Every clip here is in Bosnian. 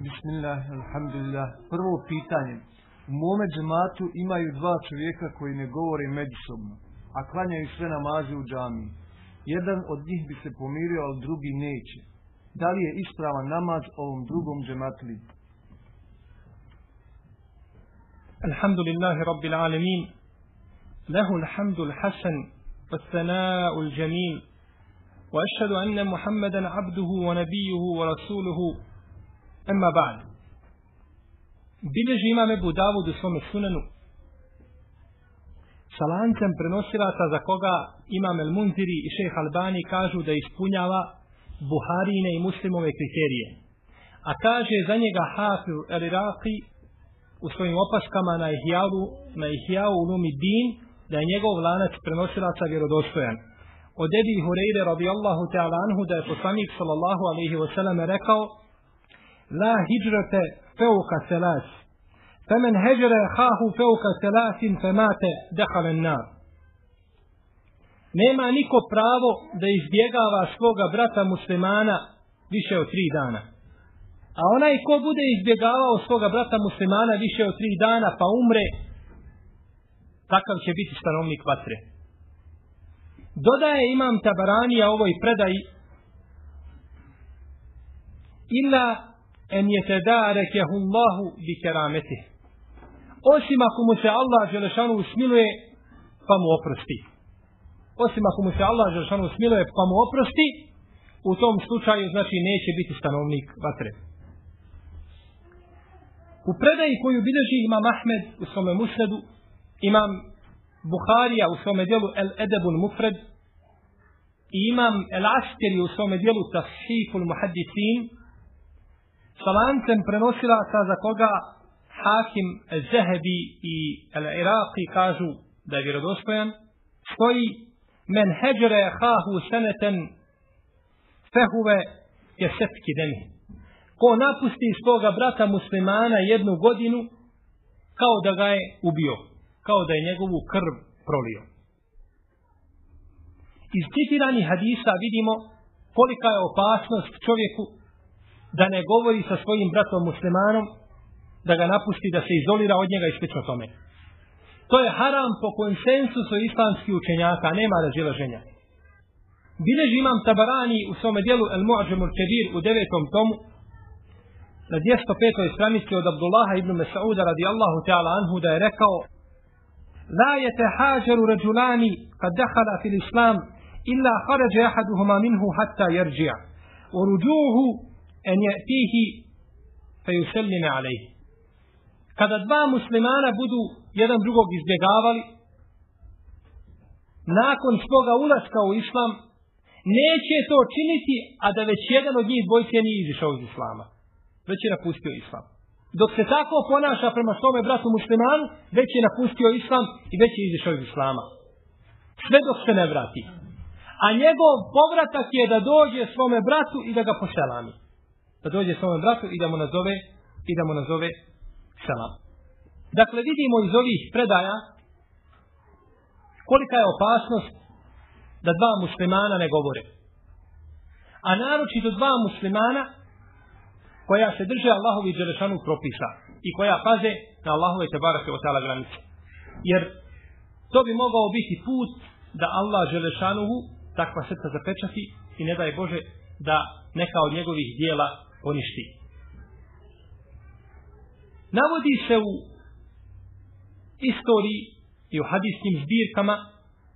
Bismillah, alhamdulillah. Prvo pitanje. U mome džematu imaju dva čovjeka koji ne govore međusobno, a klanjaju sve namaze u džami. Jedan od njih bi se pomirio, ali drugi neće. Da li je ispravan namaz ovom drugom džematli? Alhamdulillahi Rabbil Alamin. Lehu alhamdu l-hasan, والثناء الجميل وأشهد أن محمدا عبده ونبيه ورسوله Emma Ba'd. Bileži imam Ebu Davud u svome sunenu. Sa lancem prenosilaca za koga imam El Munziri i šejh Albani kažu da ispunjava Buharine i muslimove kriterije. A kaže za njega Hafir El Iraqi u svojim opaskama na Ihjavu, na Ihjavu u Lumi Din da je njegov lanac prenosilaca vjerodostojan. Od Ebi Hureyre radijallahu ta'ala anhu da je poslanik sallallahu alaihi wasallam rekao La hijrate feuka selas. Femen heđere hahu feuka selasin femate dehalen nar. Nema niko pravo da izbjegava svoga brata muslimana više od tri dana. A onaj ko bude izbjegavao svoga brata muslimana više od tri dana pa umre, takav će biti stanovnik vatre. Dodaje imam Tabaranija ovoj predaji illa en je Allahu bi kerameti. Osim ako mu se Allah Želešanu usmiluje, pa mu oprosti. Osim ako mu se Allah Želešanu usmiluje, pa mu oprosti, u tom slučaju znači neće biti stanovnik vatre. U predaji koju bilježi imam Ahmed u svome musnedu, imam Buharija u svome dijelu El Edebul Mufred i imam El Askeri u svome dijelu Tashiful Muhaddisin sa lancem prenosilaca za koga Hakim Zehebi i El Iraqi kažu da je vjerodostojan stoji men heđere hahu seneten fehuve je sepki demi ko napusti svoga brata muslimana jednu godinu kao da ga je ubio kao da je njegovu krv prolio. Iz citiranih hadisa vidimo kolika je opasnost čovjeku da ne govori sa svojim bratom muslimanom, da ga napusti, da se izolira od njega i slično tome. To je haram po konsensusu islamskih učenjaka, nema razilaženja. Bileži imam Tabarani u svome dijelu El Mu'ađemur Kebir u devetom tomu, na 205. stranici od Abdullaha ibn Mesauda radijallahu ta'ala anhu da je rekao La je te hađaru ređulani kad dehala fil islam illa haređe ahaduhuma minhu hatta jerđija. O ruđuhu en je fihi fe yuselline alejhi. Kada dva muslimana budu jedan drugog izbjegavali, nakon svoga ulaska u islam, neće to činiti, a da već jedan od njih dvojice nije izišao iz islama. Već je napustio islam. Dok se tako ponaša prema svome bratu muslimanu, već je napustio islam i već je izišao iz islama. Sve dok se ne vrati. A njegov povratak je da dođe svome bratu i da ga poselami. Da dođe svome bratu i da mu nazove i da mu nazove selam. Dakle, vidimo iz ovih predaja kolika je opasnost da dva muslimana ne govore. A naročito dva muslimana koja se drže Allahovi Đelešanu propisa i koja paze na Allahove tebarake od tala granice. Jer to bi mogao biti put da Allah dželešanuhu takva srca zapečati i ne daj Bože da neka od njegovih dijela poništi. Navodi se u istoriji i u hadijskim zbirkama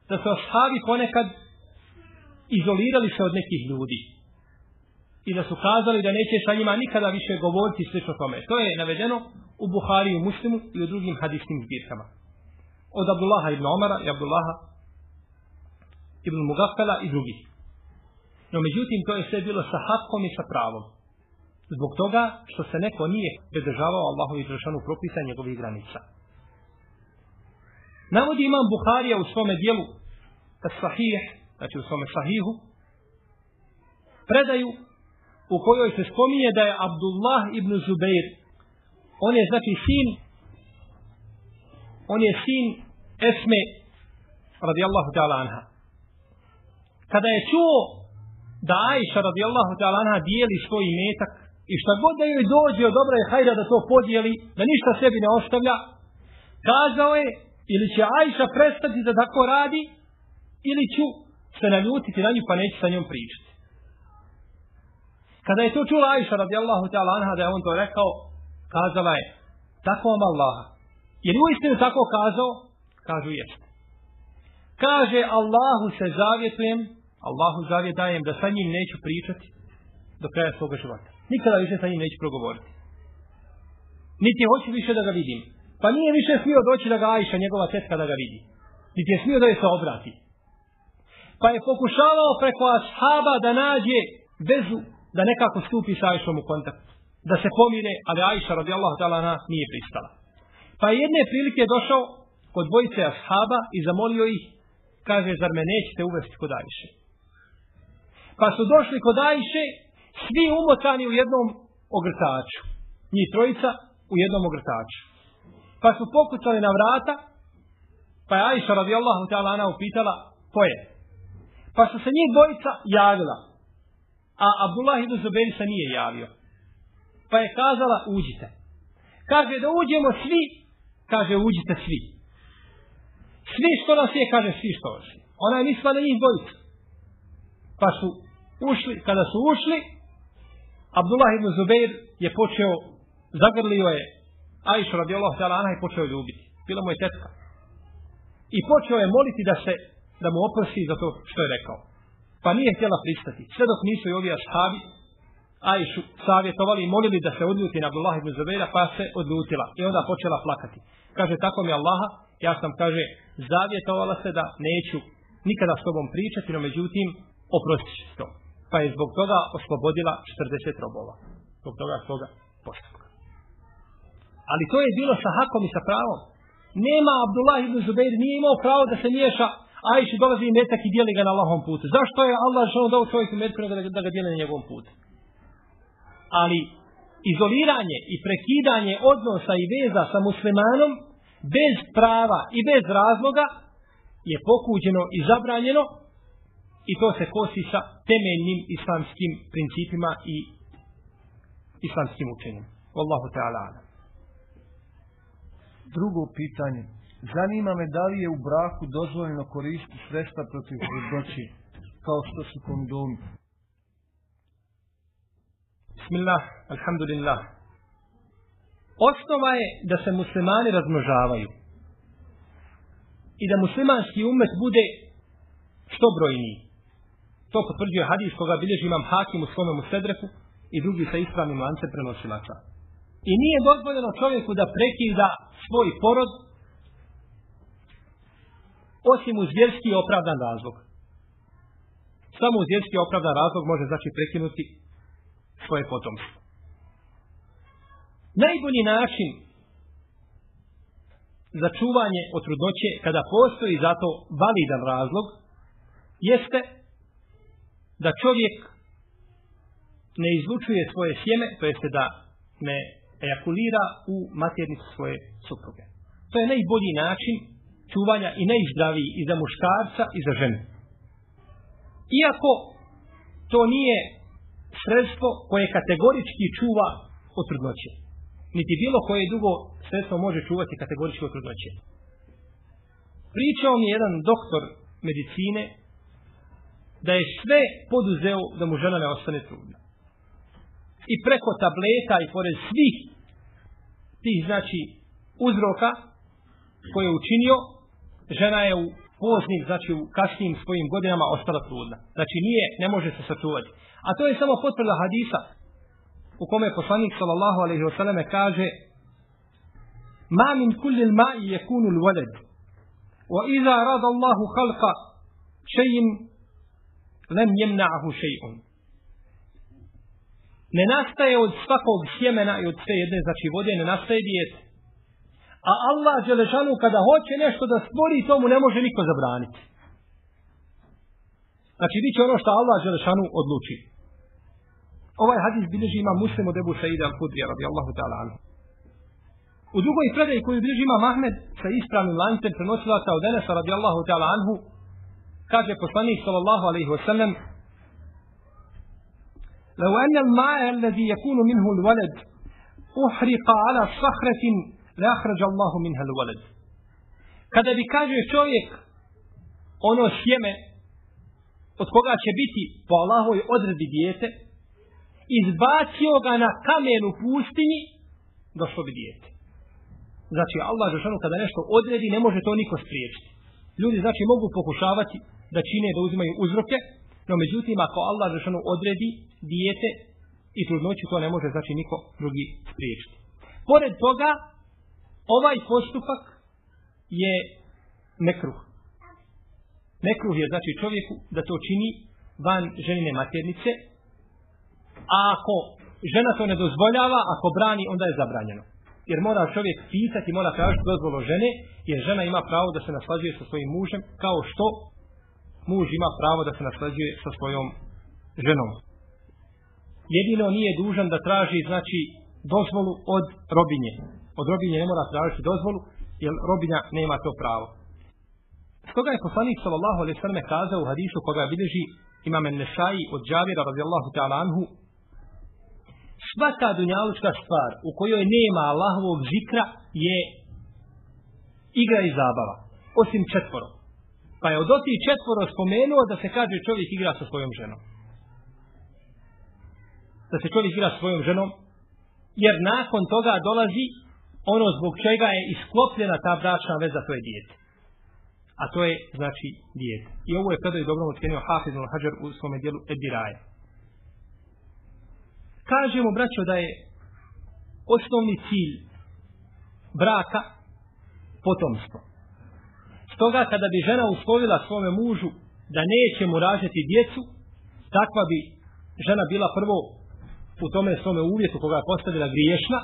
da su ashabi ponekad izolirali se od nekih ljudi i da su kazali da neće sa njima nikada više govoriti sve o tome. To je navedeno u Buhari i Muslimu i u drugim hadijskim zbirkama. Od Abdullaha ibn Omara i Abdullaha ibn Mugafela i drugih. No međutim, to je sve bilo sa hakom i sa pravom. Zbog toga što se neko nije predržavao Allahovi izrašanu propisa njegovih granica. Navodi imam Buharija u svome dijelu sahih, znači u svome sahihu, predaju u kojoj se spominje da je Abdullah ibn Zubeir, on je znači sin on je sin Esme radijallahu ta'ala anha kada je čuo da Aisha radijallahu ta'ala anha dijeli svoj metak i šta god da joj dođe od dobra je hajda da to podijeli, da ništa sebi ne ostavlja, kazao je, ili će Ajša prestati da tako radi, ili ću se naljutiti na nju pa neću sa njom pričati. Kada je to čula Ajša radijallahu ta'ala anha da je on to rekao, kazala je, tako vam Allaha. Je li uistinu tako kazao? Kažu jeste. Kaže Allahu se zavjetujem, Allahu zavjet dajem da sa njim neću pričati do kraja svoga života. Nikada više sa njim neću progovoriti. Niti hoću više da ga vidim. Pa nije više smio doći da ga Ajša, njegova tetka, da ga vidi. Niti je smio da je se obrati. Pa je pokušavao preko ashaba da nađe vezu da nekako stupi sa Ajšom u kontakt. Da se pomire, ali Ajša radijallahu ta'ala nije pristala. Pa je jedne prilike došao kod dvojice ashaba i zamolio ih, kaže, zar me nećete uvesti kod Ajše? Pa su došli kod Ajše, svi umotani u jednom ogrtaču. Njih trojica u jednom ogrtaču. Pa su pokucali na vrata, pa je Ajša radijallahu ta'ala ana upitala, ko je? Pa su se njih dvojica javila, a Abdullah ibn Zubair se nije javio. Pa je kazala, uđite. Kaže da uđemo svi, kaže uđite svi. Svi što nas je, kaže svi što nas je. Ona je mislila na njih dvojica. Pa su ušli, kada su ušli, Abdullah ibn Zubair je počeo, zagrlio je Aisha radijallahu ta'ala anha i počeo ljubiti. Bila mu je tetka. I počeo je moliti da se, da mu oprosti za to što je rekao. Pa nije htjela pristati. Sve dok nisu i ovi ashabi Aishu savjetovali i molili da se odljuti na Abdullah ibn Zubaira, pa se odljutila. I onda počela plakati. Kaže, tako mi Allaha, ja sam, kaže, zavjetovala se da neću nikada s tobom pričati, no međutim, oprostit ću to. Pa je zbog toga oslobodila 40 robova. Zbog toga toga postupka. Ali to je bilo sa hakom i sa pravom. Nema Abdullah ibn Zubair, nije imao pravo da se miješa Ajši dolazi i metak i dijeli ga na Allahom putu. Zašto je Allah da dao čovjeku metak da, da ga dijeli na njegovom putu? Ali izoliranje i prekidanje odnosa i veza sa muslimanom bez prava i bez razloga je pokuđeno i zabranjeno i to se kosi sa temeljnim islamskim principima i islamskim učenjem. Wallahu ta'ala. Drugo pitanje. Zanima me da li je u braku dozvoljeno koristiti sredstva protiv trudnoći, kao što su kondomi. Bismillah, alhamdulillah. Osnova je da se muslimani razmnožavaju. I da muslimanski umet bude što brojniji. To potvrđuje hadis koga bilježi imam hakim u svome musedreku i drugi sa ispravnim lance prenosilača. I nije dozvoljeno čovjeku da prekida svoj porod osim uz vjerski opravdan razlog. Samo uz vjerski opravdan razlog može znači prekinuti svoje potomstvo. Najbolji način za čuvanje od trudnoće, kada postoji zato validan razlog, jeste da čovjek ne izlučuje svoje sjeme, to jeste da ne ejakulira u maternicu svoje supruge. To je najbolji način čuvanja i najzdraviji i za muškarca i za ženu. Iako to nije sredstvo koje kategorički čuva od trudnoće. Niti bilo koje drugo sredstvo može čuvati kategorički od trudnoće. Pričao mi jedan doktor medicine da je sve poduzeo da mu žena ne ostane trudna. I preko tableta i pored svih tih znači uzroka koje je učinio, žena je u poznim, znači u kasnim svojim godinama ostala trudna. Znači nije, ne može se sačuvati. A to je samo potvrda hadisa u kome poslanik sallallahu alaihi selleme kaže Ma min kulli ma'i yakunu al-walad. Wa idha rada Allahu khalqa shay'in lem jemna'ahu še'un. Ne nastaje od svakog sjemena i od sve jedne znači vode ne nastaje dijete. A Allah Đelešanu kada hoće nešto da stvori, to mu ne može niko zabraniti. Znači, bit će ono što Allah Đelešanu odluči. Ovaj hadis bilježi ima muslim od Ebu Saida al-Kudrija, radi Allahu ta'ala anhu. U drugoj predaji koju bilježi ima Mahmed sa ispravnim lancem prenosilaca od Enesa radi Allahu ta'ala anhu, kaže poslanik sallallahu alaihi wa sallam, لو أن الماء الذي يكون منه الولد أحرق على صخرة لأخرج الله منها الولد kada bi kaže čovjek ono sjeme od koga će biti po Allahovoj odredi dijete izbacio ga na kamen u pustinji došlo bi dijete znači Allah Žešanu kada nešto odredi ne može to niko spriječiti ljudi znači mogu pokušavati da čine da uzimaju uzroke no međutim ako Allah Žešanu odredi dijete i trudnoću to ne može znači niko drugi spriječiti pored toga ovaj postupak je nekruh nekruh je znači čovjeku da to čini van ženine maternice a ako žena to ne dozvoljava ako brani onda je zabranjeno jer mora čovjek pitati, mora tražiti dozvolu žene, jer žena ima pravo da se naslađuje sa svojim mužem, kao što muž ima pravo da se naslađuje sa svojom ženom. Jedino nije dužan da traži, znači, dozvolu od robinje. Od robinje ne mora tražiti dozvolu, jer robinja nema to pravo. Stoga je poslanik sallallahu alaihi sallam kazao u hadisu koga bilježi imam Nesai od Džavira radijallahu ta'ala anhu svaka dunjalučka stvar u kojoj nema Allahovog zikra je igra i zabava. Osim četvoro. Pa je od oti četvoro spomenuo da se kaže čovjek igra sa svojom ženom. Da se čovjek igra sa svojom ženom. Jer nakon toga dolazi ono zbog čega je isklopljena ta bračna veza, to je dijete. A to je, znači, dijete. I ovo je kada je dobro ocenio Hafiz al-Hajar u svome dijelu Ediraje kažemo braćo da je osnovni cilj braka potomstvo. Stoga kada bi žena uslovila svome mužu da neće mu ražeti djecu, takva bi žena bila prvo u tome svome uvjetu koga je postavila griješna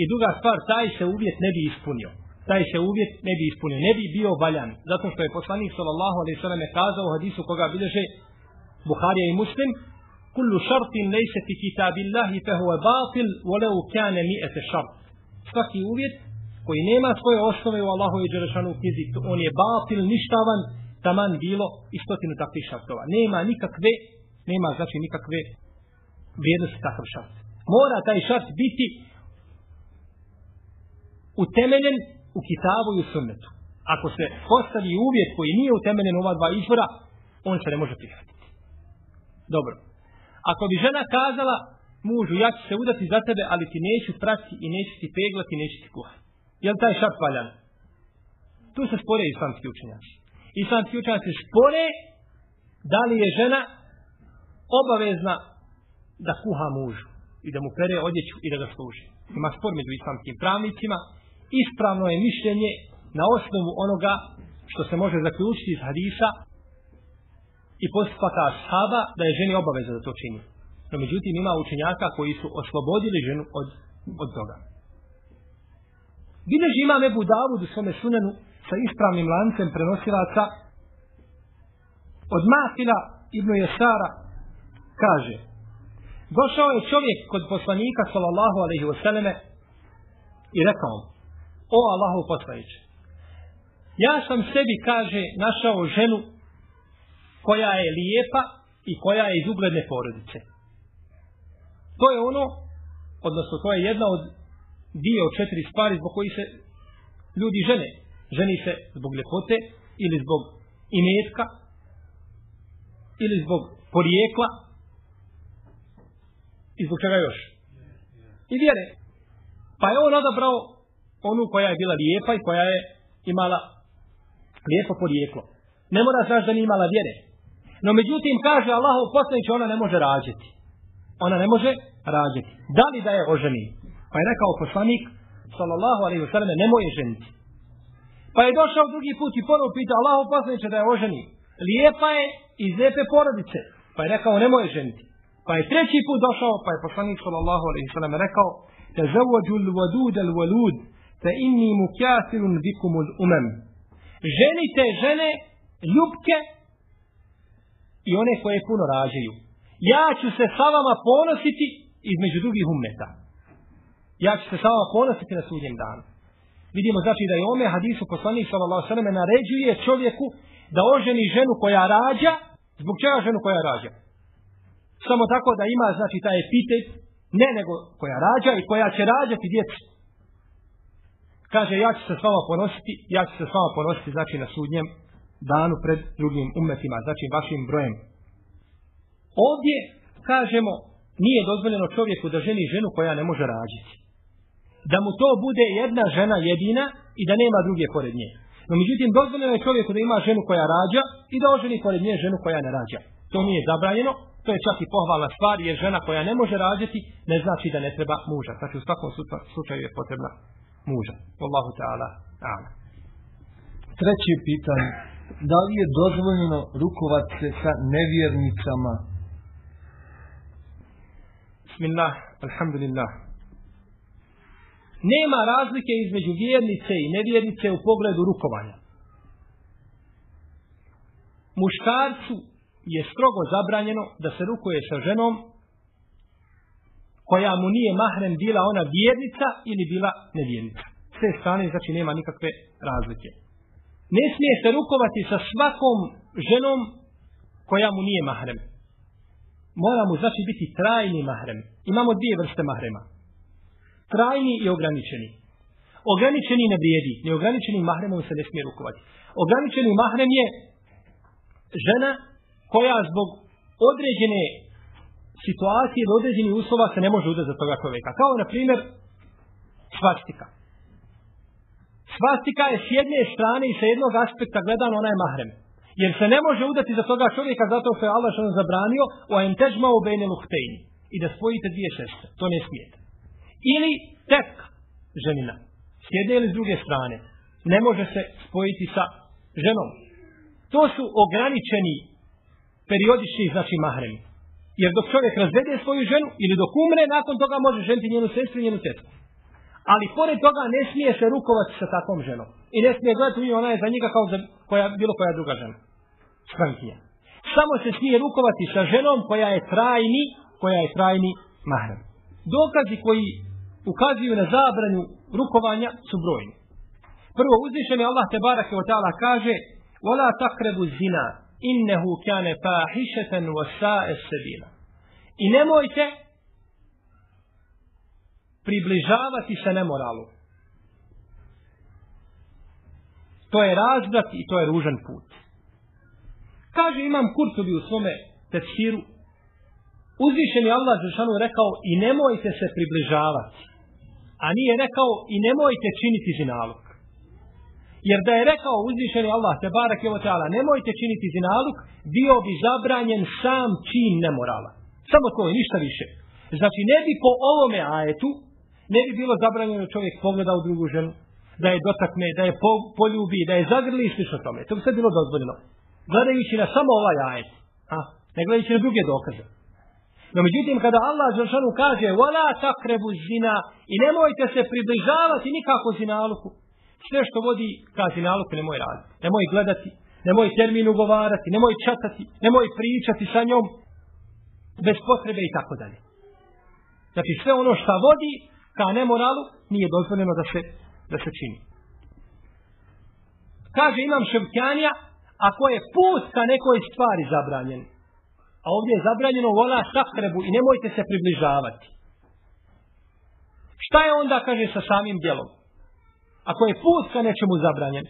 i druga stvar, taj se uvjet ne bi ispunio. Taj se uvjet ne bi ispunio, ne bi bio valjan. Zato što je poslanik sallallahu alaihi sallam je kazao u hadisu koga bilježe Buharija i Muslim, kullu شرط ليس fi كتاب الله فهو batil ولو كان مئة شرط Svaki uvjet koji nema svoje osnove u Allahu i Đerašanu u knjizi, on je batil, ništavan, taman bilo i stotinu takvih šartova. Nema nikakve, nema znači nikakve vrijednosti takav šart. Mora taj šart biti utemeljen u kitabu i u sunnetu. Ako se postavi uvjet koji nije utemeljen u ova dva izvora, on se ne može prihvatiti. Dobro. Ako bi žena kazala mužu, ja ću se udati za tebe, ali ti neću prati i neću ti peglati, neću ti kuhati. Je li taj šart valjan? Tu se spore islamski učenjaci. Islamski učenjaci spore da li je žena obavezna da kuha mužu i da mu pere odjeću i da ga služi. Ima spor među islamskim pravnicima. Ispravno je mišljenje na osnovu onoga što se može zaključiti iz hadisa i postupaka ashaba da je ženi obaveza da to čini. No međutim ima učenjaka koji su oslobodili ženu od, od toga. Bileži ima Ebu Davud u svome sunenu sa ispravnim lancem prenosilaca od Mahila ibn Jesara kaže Došao je čovjek kod poslanika sallallahu alaihi wasallame i rekao O Allahu poslaniče Ja sam sebi, kaže, našao ženu koja je lijepa i koja je iz ugledne porodice. To je ono, odnosno to je jedna od dio od četiri stvari zbog koji se ljudi žene. Ženi se zbog ljepote ili zbog imetka ili zbog porijekla i zbog čega još. I vjere. Pa je on odabrao onu koja je bila lijepa i koja je imala lijepo porijeklo. Ne mora znaš da nije imala vjere. No međutim kaže Allahov poslanić ona ne može rađati. Ona ne može rađati. Da li da je oženi? Pa je rekao poslanik sallallahu alejhi ve selleme ne može ženiti. Pa je došao drugi put i ponovo pita Allahov poslanić da je oženi. Lijepa je iz lijepe porodice. Pa je rekao ne može ženiti. Pa je treći put došao pa je poslanik sallallahu alejhi ve selleme rekao tazawwaju al-wadud al-walud fa inni mukathirun bikum umam." Ženite žene ljubke i one koje puno rađaju. Ja ću se sa vama ponositi između drugih umeta. Ja ću se sa vama ponositi na sudnjem danu. Vidimo znači da je ome hadisu poslanik sallallahu alejhi ve naređuje čovjeku da oženi ženu koja rađa, zbog čega ženu koja rađa? samo tako da ima, znači, taj epitet, ne nego koja rađa i koja će rađati djecu. Kaže, ja ću se s vama ponositi, ja ću se s vama ponositi, znači, na sudnjem danu pred drugim umetima, znači, vašim brojem. Ovdje, kažemo, nije dozvoljeno čovjeku da ženi ženu koja ne može rađiti. Da mu to bude jedna žena jedina i da nema druge pored nje. No međutim, dozvoljeno je čovjeku da ima ženu koja rađa i da oženi pored nje ženu koja ne rađa. To nije zabranjeno, to je čak i pohvalna stvar, jer žena koja ne može rađati ne znači da ne treba muža. Znači u svakom slučaju je potrebna muža. Allahu ta'ala. Treći Treće pitanje. Da li je dozvoljeno rukovati se sa nevjernicama? Bismillah, alhamdulillah. Nema razlike između vjernice i nevjernice u pogledu rukovanja. Muškarcu je strogo zabranjeno da se rukuje sa ženom koja mu nije mahrem bila ona vjernica ili bila nevjernica. S te strane znači nema nikakve razlike. Ne smije se rukovati sa svakom ženom koja mu nije mahrem. Mora mu znači biti trajni mahrem. Imamo dvije vrste mahrema. Trajni i ograničeni. Ograničeni ne vrijedi. Neograničeni mahremom se ne smije rukovati. Ograničeni mahrem je žena koja zbog određene situacije ili određenih uslova se ne može udati za toga čovjeka. Kao na primjer svačtika. Svastika je s jedne strane i sa jednog aspekta gledan ona je mahrem. Jer se ne može udati za toga čovjeka zato što je Allah što zabranio o entežma u bejne luhtejni. I da spojite dvije sestre. To ne smijete. Ili tek ženina. S jedne ili s druge strane. Ne može se spojiti sa ženom. To su ograničeni periodični znači mahremi. Jer dok čovjek razvede svoju ženu ili dok umre, nakon toga može ženiti njenu sestru i njenu tetku. Ali pored toga ne smije se rukovati sa takvom ženom. I ne smije gledati u nju, ona je za njega kao za koja, bilo koja druga žena. Strankija. Samo se smije rukovati sa ženom koja je trajni, koja je trajni mahrem. Dokazi koji ukazuju na zabranju rukovanja su brojni. Prvo uzvišen je Allah te barake od ta'ala kaže Wala takrebu zina innehu kane fahišeten wa sa'e sebila. I nemojte približavati se nemoralu. To je razbrat i to je ružan put. Kaže imam Kurtobi u svome tefsiru, uzvišen je Allah Žešanu rekao i nemojte se približavati. A nije rekao i nemojte činiti zinalog. Jer da je rekao uzvišeni Allah, te barak je ta'ala, nemojte činiti zinaluk, bio bi zabranjen sam čin nemorala. Samo to i ništa više. Znači ne bi po ovome ajetu, ne bi bilo zabranjeno čovjek pogleda u drugu ženu, da je dotakne, da je po, poljubi, da je zagrli i slično tome. To bi sve bilo dozvoljeno. Gledajući na samo ovaj ajet, a, ne gledajući na druge dokaze. No međutim, kada Allah Žešanu kaže, وَلَا takrebu zina, i nemojte se približavati nikako zinaluku, sve što vodi ka zinaluku nemoj raditi. Nemoj gledati, nemoj termin ugovarati, nemoj čatati, nemoj pričati sa njom, bez potrebe i tako dalje. Znači sve ono što vodi ka nemoralu nije dozvoljeno da se, da se čini. Kaže imam ševkjanija, ako je put ka nekoj stvari zabranjen, a ovdje je zabranjeno vola sakrebu i nemojte se približavati. Šta je onda, kaže, sa samim djelom? Ako je put ka nečemu zabranjen,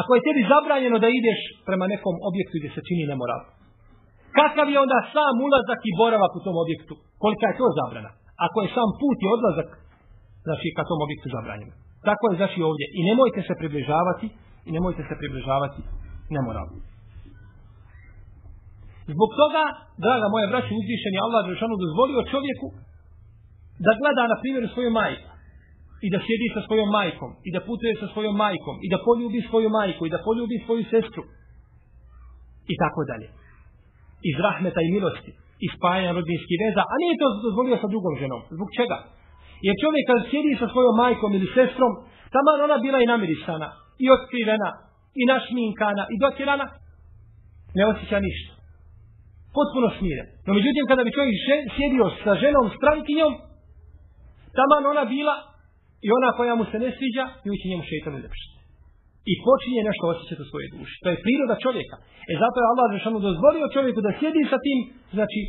ako je tebi zabranjeno da ideš prema nekom objektu gdje se čini nemoral, kakav je onda sam ulazak i boravak u tom objektu? Kolika je to zabrana? Ako je sam put i odlazak, znači ka tom objektu zabranjen. Tako je znači ovdje. I nemojte se približavati, i nemojte se približavati nemoralu. Zbog toga, draga moja braća, uzvišen je Allah Žešanu dozvolio čovjeku da gleda, na primjer, svoju majku i da sjedi sa svojom majkom i da putuje sa svojom majkom i da poljubi svoju majku i da poljubi svoju sestru i tako dalje. Iz rahmeta i milosti i spajanja rodinskih veza, a nije to dozvolio sa drugom ženom. Zbog čega? Jer čovjek kad sjedi sa svojom majkom ili sestrom, tamo ona bila i namirisana, i otkrivena, i našminkana, i dotirana, ne osjeća ništa. Potpuno smiren. No međutim, kada bi čovjek sjedio sa ženom, strankinjom, tamo ona bila I ona koja mu se ne sviđa, i ući njemu šeitan uljepšiti i počinje nešto osjećati u svojoj duši. To je priroda čovjeka. E zato je Allah Žešanu dozvolio čovjeku da sjedi sa tim, znači,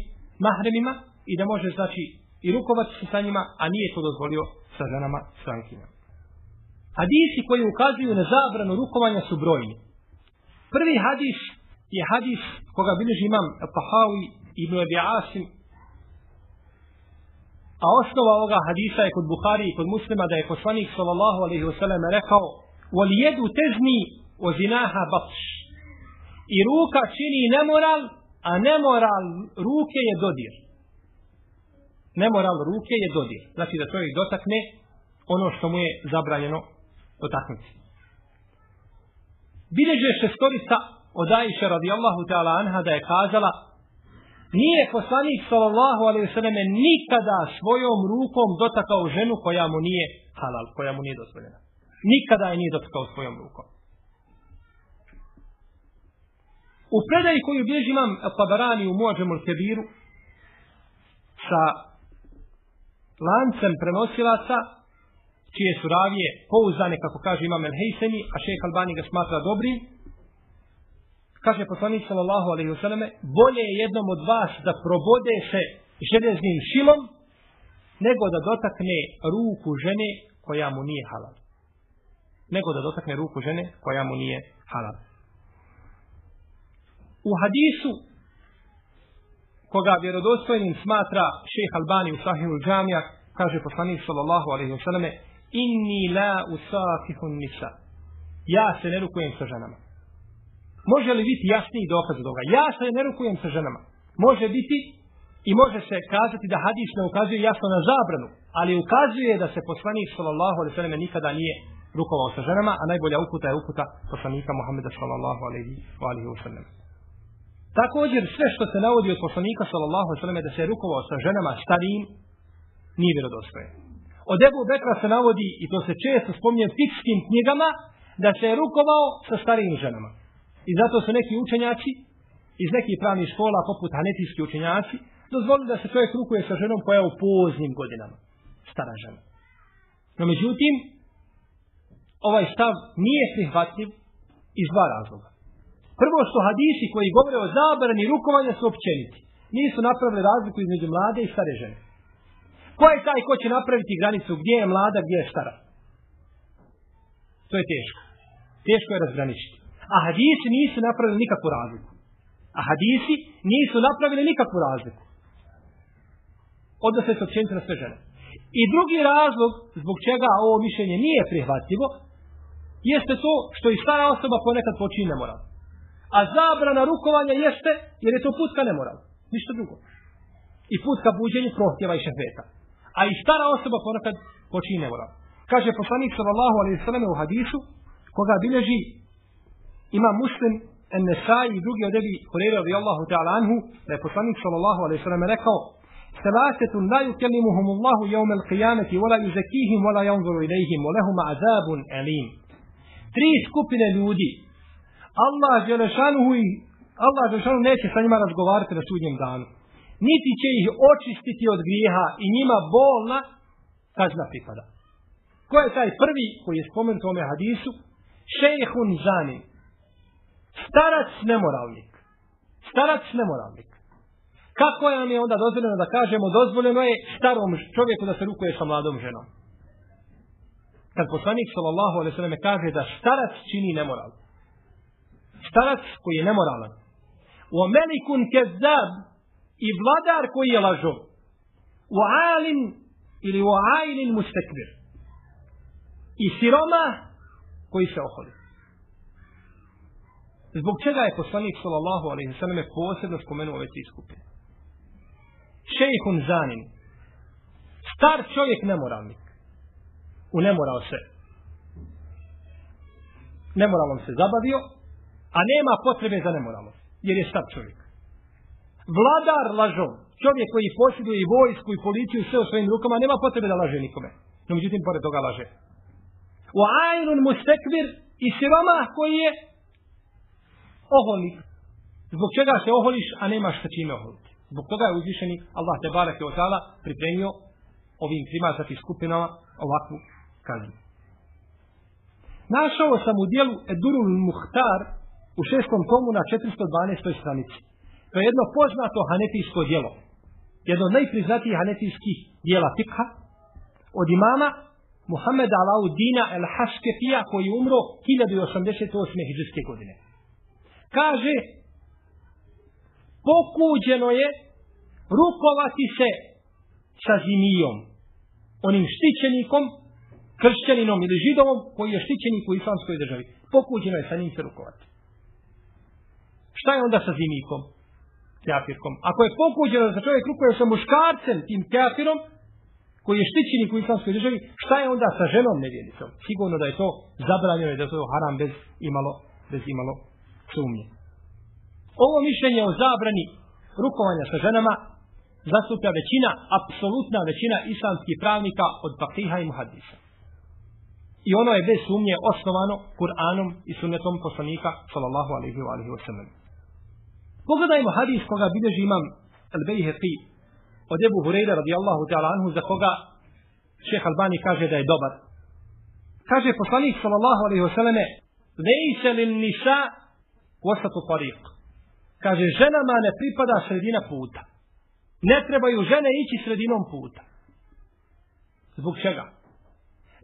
mahremima i da može, znači, i rukovati se sa njima, a nije to dozvolio sa ženama strankinama. Hadisi koji ukazuju na zabranu rukovanja su brojni. Prvi hadis je hadis koga bilježi imam Tahawi ibn Abi Asim a osnova ovoga hadisa je kod Buhari i kod muslima da je poslanik sallallahu alaihi wasallam rekao wal jedu tezni o zinaha batš i ruka čini nemoral a nemoral ruke je dodir. Nemoral ruke je dodir. Znači da čovjek dotakne ono što mu je zabranjeno dotaknuti Bileže šestorica od Aisha radijallahu ta'ala anha da je kazala nije poslanik sallallahu alaihi sallam nikada svojom rukom dotakao ženu koja mu nije halal, koja mu nije dozvoljena. Nikada je nije dotakao svojom rukom. U predaji koju bježi imam Tabarani u Muadžemul Kebiru sa lancem prenosilaca čije su ravije pouzdane, kako kaže imam El Hejseni, a šejh Albani ga smatra dobrim, kaže poslanik sallallahu alejhi ve selleme bolje je jednom od vas da probode se železnim šilom nego da dotakne ruku žene koja mu nije halal nego da dotakne ruku žene koja mu nije halal u hadisu koga vjerodostojnim smatra šejh Albani u Sahihu Džamija kaže poslanik sallallahu alejhi ve selleme inni la usafihun nisa ja se ne rukujem sa ženama Može li biti jasniji dokaz od toga? Ja se ne rukujem sa ženama. Može biti i može se kazati da hadis ne ukazuje jasno na zabranu, ali ukazuje da se poslanik sallallahu alejhi ve selleme nikada nije rukovao sa ženama, a najbolja uputa je uputa poslanika Muhammeda sallallahu alejhi ve sellem. Također sve što se navodi od poslanika sallallahu alejhi ve sallam da se rukovao sa ženama starijim nije vjerodostojno. Od Ebu Bekra se navodi i to se često spominje u fikskim knjigama da se je rukovao sa starijim ženama. I zato su neki učenjaci iz nekih pravnih škola, poput hanetijski učenjaci, dozvolili da se čovjek rukuje sa ženom koja je u poznim godinama. Stara žena. No međutim, ovaj stav nije prihvatljiv iz dva razloga. Prvo što hadisi koji govore o zabrani rukovanja su općeniti. Nisu napravili razliku između mlade i stare žene. Ko je taj ko će napraviti granicu gdje je mlada, gdje je stara? To je teško. Teško je razgraničiti. A hadisi nisu napravili nikakvu razliku. A hadisi nisu napravili nikakvu razliku. Odnose se općenite na sve žene. I drugi razlog zbog čega ovo mišljenje nije prihvatljivo, jeste to što i stara osoba ponekad počine nemoral. A zabrana rukovanja jeste jer je to put ka nemoralu. Ništa drugo. I put ka buđenju prohtjeva i šefeta. A i stara osoba ponekad počine nemoral. Kaže poslanik sallallahu alaihi sallam u hadisu, koga bilježi ima muslim en nesaj i drugi od Ebi Hureyre radijallahu ta'ala anhu da je poslanik sallallahu alaihi sallam rekao Selasetun la yukellimuhum Allahu jevme l'qiyameti wala yuzekihim wala yanzuru ilaihim wa lehum azabun alim Tri skupine ljudi Allah Želešanuhu i Allah Želešanu neće sa njima razgovarati na sudnjem danu. Niti će ih očistiti od grijeha i njima bolna kazna pripada. Ko je taj prvi koji je spomenut u ome hadisu? Šejhun zanin. Starac nemoralnik. Starac nemoralnik. Kako je nam je onda dozvoljeno da kažemo dozvoljeno je starom čovjeku da se rukuje sa mladom ženom? Kad poslanik sallallahu alaihi sallam kaže da starac čini nemoral. Starac koji je nemoralan. U melikun kezab i vladar koji je lažo. U alim ili u ailin mustekbir. I siroma koji se oholi. Zbog čega je poslanik sallallahu alejhi ve selleme posebno spomenuo ove tri skupine? Šejhun zanin. Star čovjek nemoralnik. U nemoral se. Nemoralom se zabavio, a nema potrebe za nemoralom, jer je star čovjek. Vladar lažom, čovjek koji posjeduje i vojsku i policiju sve u svojim rukama, nema potrebe da laže nikome. No međutim, pored toga laže. U ajnun mustekvir i siroma koji je oholnik. Zbog čega se oholiš, a nemaš sa čime oholiti. Zbog toga je uzvišeni Allah te barak je pripremio ovim klimatskim znači skupinama ovakvu kaznu. Našao sam u dijelu Edurul Muhtar u šestom tomu na 412. stranici. To je jedno poznato hanefijsko dijelo. Jedno od najpriznatijih hanefijskih dijela fikha od imama Muhammeda Alaudina El Haskefija koji je umro 1088. hijđarske godine. Kaže, pokuđeno je rukovati se sa zimijom, onim štićenikom, kršćaninom ili židovom koji je štićenik u islamskoj državi. Pokuđeno je sa njim se rukovati. Šta je onda sa zimikom? Kjafirkom. Ako je pokuđeno da čovjek rukuje sa muškarcem, tim kafirom, koji je štićenik u islamskoj državi, šta je onda sa ženom nevjedicom? Sigurno da je to zabranjeno i da je to haram bez imalo, bez imalo sumnje. Ovo mišljenje o zabrani rukovanja sa ženama zastupa većina, apsolutna većina islamskih pravnika od Fakiha i Muhadisa. I ono je bez sumnje osnovano Kur'anom i sunnetom poslanika sallallahu alaihi wa alaihi wa sallam. Pogledajmo hadis koga bilježi imam Al-Bayhaqi od Ebu Hureyre radijallahu ta'ala anhu za koga šeha Albani kaže da je dobar. Kaže poslanik sallallahu alaihi wa sallame Lejse lin nisa wasatu tariq. Kaže ženama ne pripada sredina puta. Ne trebaju žene ići sredinom puta. Zbog čega?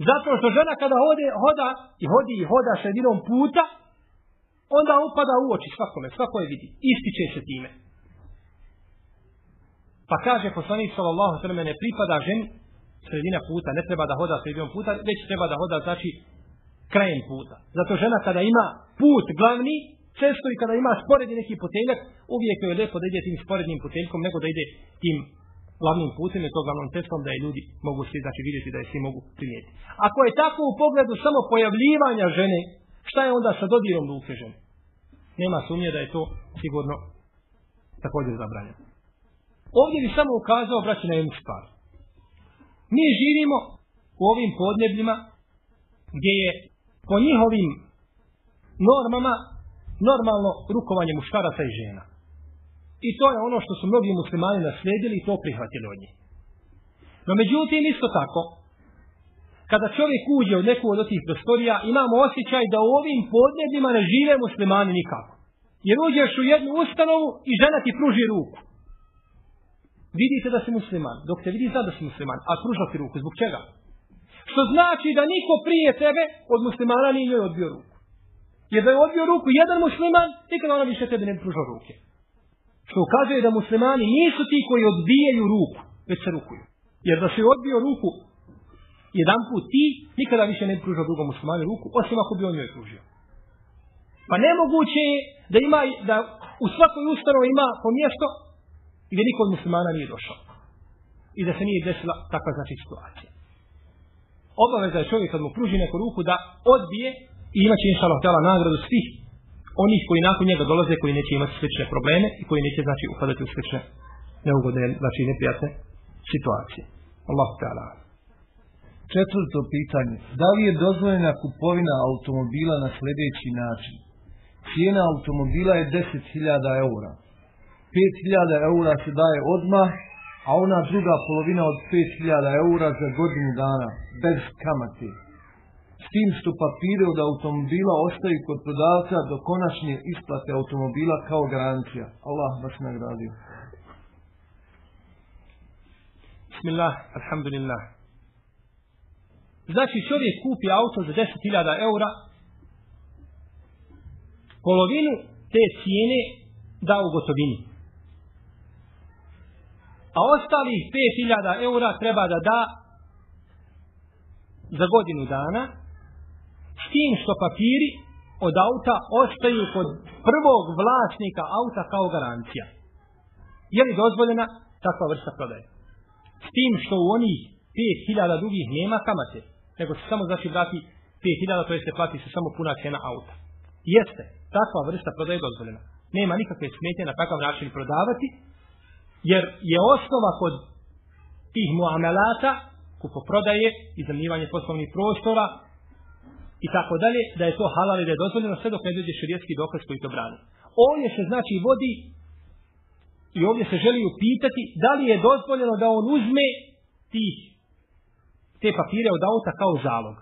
Zato što žena kada hode, hoda i hodi i hoda sredinom puta, onda upada u oči svakome, svako je vidi. Ističe se time. Pa kaže poslanik sallallahu sallam ne pripada ženi sredina puta, ne treba da hoda sredinom puta, već treba da hoda znači krajem puta. Zato žena kada ima put glavni, često i kada ima sporedni neki puteljak, uvijek je lepo da ide tim sporednim puteljkom, nego da ide tim glavnim putem, je to glavnom cestom da je ljudi mogu svi znači vidjeti da je svi mogu primijeti. Ako je tako u pogledu samo pojavljivanja žene, šta je onda sa dodirom ruke žene? Nema sumnje da je to sigurno također zabranjeno. Ovdje bi samo ukazao, braći, na jednu stvar. Mi živimo u ovim podnebljima gdje je po njihovim normama normalno rukovanje muškaraca i žena. I to je ono što su mnogi muslimani naslijedili i to prihvatili od njih. No međutim, isto tako, kada čovjek uđe u neku od tih prostorija, imamo osjećaj da u ovim podnebljima ne žive muslimani nikako. Jer uđeš u jednu ustanovu i žena ti pruži ruku. Vidite da si musliman. Dok te vidi zna da si musliman. A pruža ti ruku. Zbog čega? Što znači da niko prije tebe od muslimana nije njoj odbio ruku. Jer da je odbio ruku jedan musliman, nikada ona više tebe ne pruža ruke. Što ukazuje da muslimani nisu ti koji odbijaju ruku, već se rukuju. Jer da se odbio ruku jedan put ti, nikada više ne pruža drugom muslimanu ruku, osim ako bi on joj pružio. Pa nemoguće je da ima, da u svakoj ustanovi ima po mjesto i da niko od muslimana nije došao. I da se nije desila takva znači situacija. Obaveza je čovjek kad mu pruži neku ruku da odbije i imaće inša Allah nagradu svih onih koji nakon njega dolaze koji neće imati slične probleme i koji neće znači upadati u slične neugodne, znači neprijatne situacije. Allah ta'ala. Četvrto pitanje. Da li je dozvoljena kupovina automobila na sljedeći način? Cijena automobila je 10.000 eura. 5.000 eura se daje odmah, a ona druga polovina od 5.000 eura za godinu dana, bez kamate s tim što papire od automobila ostaju kod prodavca do konačne isplate automobila kao garancija. Allah vas nagradio. Bismillah, alhamdulillah. Znači čovjek kupi auto za 10.000 eura, polovinu te cijene da u gotovini. A ostalih 5.000 eura treba da da za godinu dana, s tim što papiri od auta ostaju kod prvog vlasnika auta kao garancija. Je li dozvoljena takva vrsta prodaje? S tim što u onih 5000 drugih nema kamate, nego se samo znači vrati 5000, to jeste plati se samo puna cena auta. Jeste, takva vrsta prodaje dozvoljena. Nema nikakve smetje na takav način prodavati, jer je osnova kod tih muamelata, kupoprodaje, izemljivanje poslovnih prostora, i tako dalje, da je to halal i da je dozvoljeno sve dok ne dođe širijetski dokaz koji to brani. Ovdje se znači vodi i ovdje se želi upitati da li je dozvoljeno da on uzme tih te papire od auta kao zalog.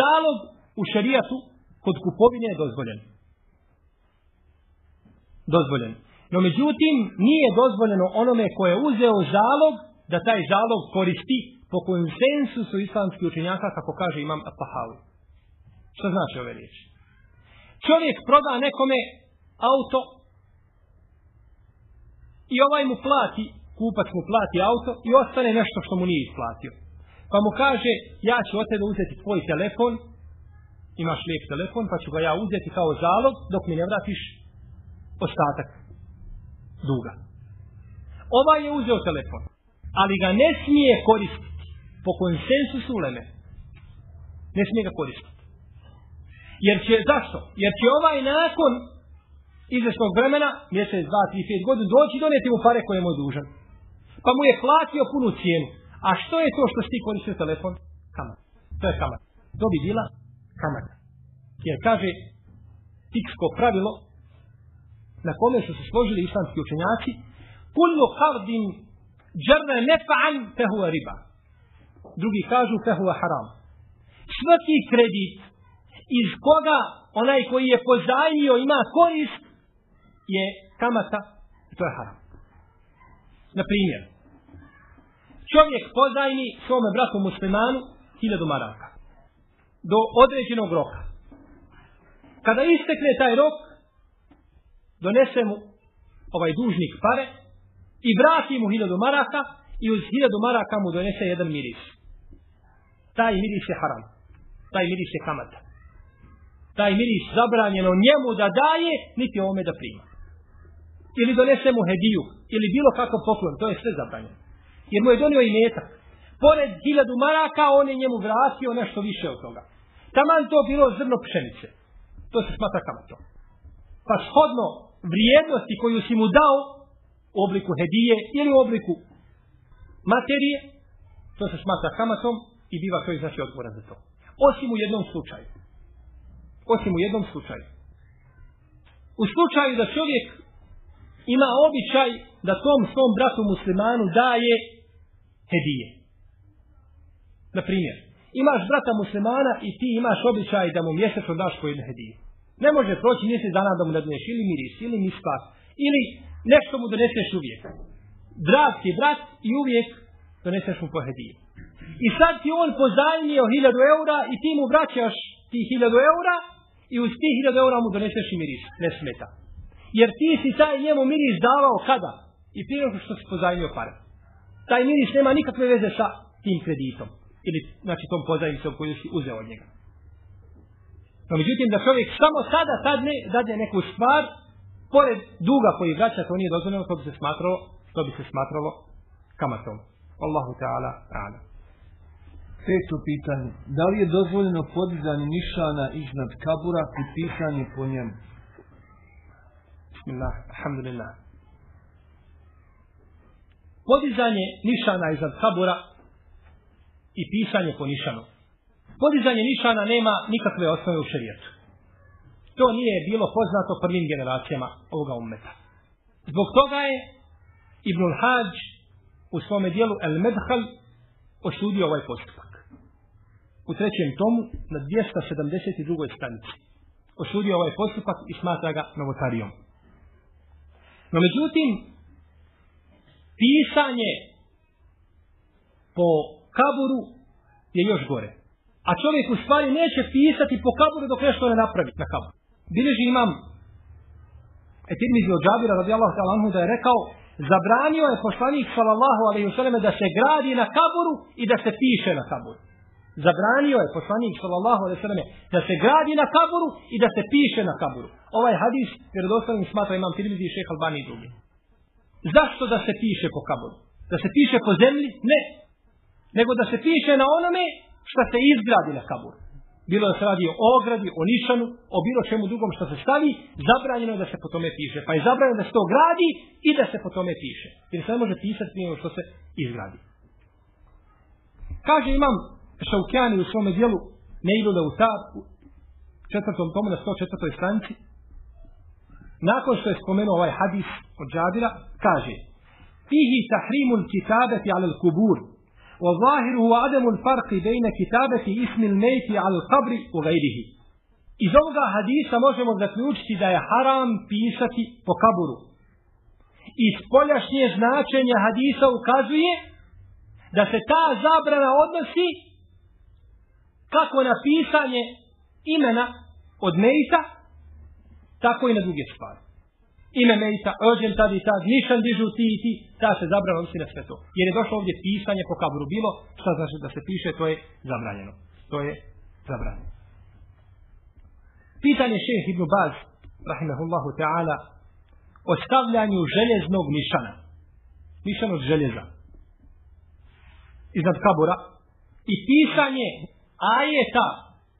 Zalog u šerijatu kod kupovine je dozvoljen. Dozvoljen. No međutim, nije dozvoljeno onome ko je uzeo zalog da taj zalog koristi po konsensusu islamskih učenjaka, kako kaže imam Tahawi. Što znači ove riječi? Čovjek proda nekome auto i ovaj mu plati, kupac mu plati auto i ostane nešto što mu nije isplatio. Pa mu kaže, ja ću od tebe uzeti tvoj telefon, imaš lijep telefon, pa ću ga ja uzeti kao zalog dok mi ne vratiš ostatak duga. Ovaj je uzeo telefon, ali ga ne smije koristiti po konsensusu uleme. Ne smije ga koristiti. Jer će, zašto? Jer će ovaj nakon izvešnog vremena, mjesec, dva, tri, pet godina, doći doneti mu pare koje je dužan. Pa mu je platio punu cijenu. A što je to što si ti koristio telefon? Kamat. To je kamat. To bi bila kamata. Jer kaže fiksko pravilo na kome su se složili islamski učenjaci kullu kardin džarne nefa'an fehuva riba. Drugi kažu fehuva haram. Svaki kredit iz koga onaj koji je pozajmio ima korist je kamata to je haram. Na primjer, čovjek pozajmi svome bratu muslimanu hiljadu maraka do određenog roka. Kada istekne taj rok, donese mu ovaj dužnik pare i vrati mu hiljadu maraka i uz hiljadu maraka mu donese jedan miris. Taj miris je haram. Taj miris je kamata. Taj miris zabranjeno njemu da daje, niti ovome da prima. Ili donese mu hediju, ili bilo kako poklon, to je sve zabranjeno. Jer mu je donio i metak. Pored hiljadu maraka, on je njemu vratio nešto više od toga. Taman to bilo zrno pšenice. To se smatra kamatom. Pa shodno vrijednosti koju si mu dao u obliku hedije ili u obliku materije, to se smatra kamatom i biva to znači odgovoran za to. Osim u jednom slučaju. Osim u jednom slučaju. U slučaju da čovjek ima običaj da tom svom bratu muslimanu daje hedije. Na primjer, imaš brata muslimana i ti imaš običaj da mu mjesečno daš po jednu hediju. Ne može proći mjesec dana da mu ne ili miris, ili mispas, ili nešto mu doneseš uvijek. Drag ti brat i uvijek doneseš mu po hediju. I sad ti on pozajmio hiljadu eura i ti mu vraćaš ti hiljadu eura i uz ti hiljadu eura mu doneseš i miris. Ne smeta. Jer ti si taj njemu miris davao kada? I prije što si pozajmio pare. Taj miris nema nikakve veze sa tim kreditom ili znači tom pozajmicom koju si uzeo od njega. No međutim da čovjek samo sada sadne, dadne neku stvar, pored duga koji vraća, to nije dozvoljeno, to bi se smatralo, to bi se smatralo kamatom. Allahu Teala, ta'ala. Peto pitanje. Da li je dozvoljeno podizanje nišana iznad kabura i pisanje po njemu? Bismillah, alhamdulillah. Podizanje nišana iznad kabura i pisanje po nišanu. Podizanje nišana nema nikakve osnove u šarijetu. To nije bilo poznato prvim generacijama ovoga ummeta. Zbog toga je Ibnul Hajj u svome dijelu El Medhal osudio ovaj postupak. U trećem tomu na 272. stranici. Osudio ovaj postupak i smatra ga novotarijom. No međutim, pisanje po kaburu je još gore. A čovjek u stvari neće pisati po kaburu dok nešto ne napravi na kaburu. Bileži imam Etirmizi od Džabira radijallahu ta'ala anhu da je rekao zabranio je poslanik sallallahu alaihi wasallam da se gradi na kaburu i da se piše na kaburu. Zabranio je poslanik sallallahu alejhi ve selleme da se gradi na kaburu i da se piše na kaburu. Ovaj hadis vjerodostojnim smatra imam Tirmizi i Šejh Albani i drugi. Zašto da se piše po kaburu? Da se piše po zemlji? Ne. Nego da se piše na onome što se izgradi na kaburu. Bilo da se radi o ogradi, o nišanu, o bilo čemu drugom što se stavi, zabranjeno je da se po tome piše. Pa je zabranjeno da se to gradi i da se po tome piše. Jer se ne može pisati prije što se izgradi. Kaže imam Šaukjani u svome dijelu ne idu da u ta četvrtom tomu na 104. stranici nakon što je spomenuo ovaj hadis od Džabira kaže fihi tahrimul kitabeti alel kubur وظاهره عدم الفرق بين كتابة اسم الميت على القبر وغيره Iz ovoga hadisa možemo zaključiti da je haram pisati po kaburu. Iz poljašnje značenja hadisa ukazuje da se ta zabrana odnosi kako na pisanje imena od mejta, tako i na druge stvari. Ime mejta, rođen tad i tad, nišan dižu ti i ti, ta se zabrana odnosi na sve to. Jer je došlo ovdje pisanje po kaburu bilo, šta znači da se piše, to je zabranjeno. To je zabranjeno. Pitanje šeheh Ibn Baz, rahimahullahu ta'ala, o stavljanju željeznog nišana. Nišan od željeza. Iznad kabura. I pisanje ajeta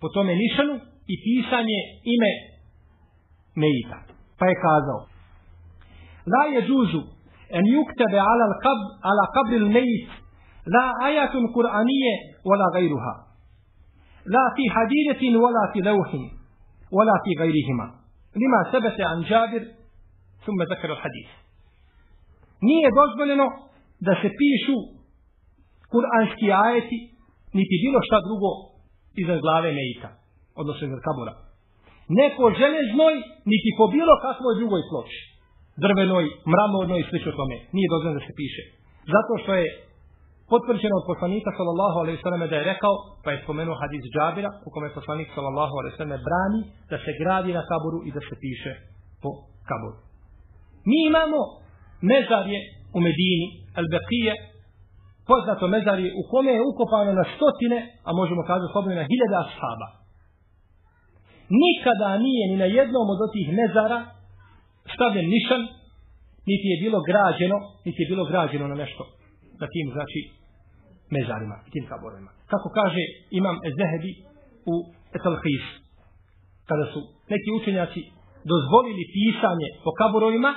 po tome nišanu i pisanje ime Meita. Pa je kazao. La je džuzu en yuktebe ala, kab, ala kabri l-mejit la ajatun kur'anije wala gajruha. La fi hadidetin wala fi leuhin. ولا في غيرهما لما ثبت عن جابر ثم ذكر الحديث nije dozvoljeno da se pišu kuranski ajeti niti bilo šta drugo iznad glave Mejita, odnosno iznad kabura. Neko železnoj niti po bilo kakvoj drugoj ploči. Drvenoj, mramornoj i slično tome. Nije dozvoljeno da se piše. Zato što je potvrđeno od poslanika sallallahu alejhi ve selleme da je rekao pa je spomenuo hadis Džabira u kome poslanik sallallahu alejhi ve selleme brani da se gradi na kaburu i da se piše po kaburu. Mi imamo mezarje u Medini, Al-Baqije, poznato mezarje u kome je ukopano na stotine, a možemo kazati slobodno na hiljada ashaba. Nikada nije ni na jednom od tih mezara stavljen nišan, niti je bilo građeno, niti je bilo građeno na nešto na tim, znači, mezarima, tim kaborovima. Kako kaže imam Ezehebi u Etalhis, kada su neki učenjaci dozvolili pisanje po kaborovima,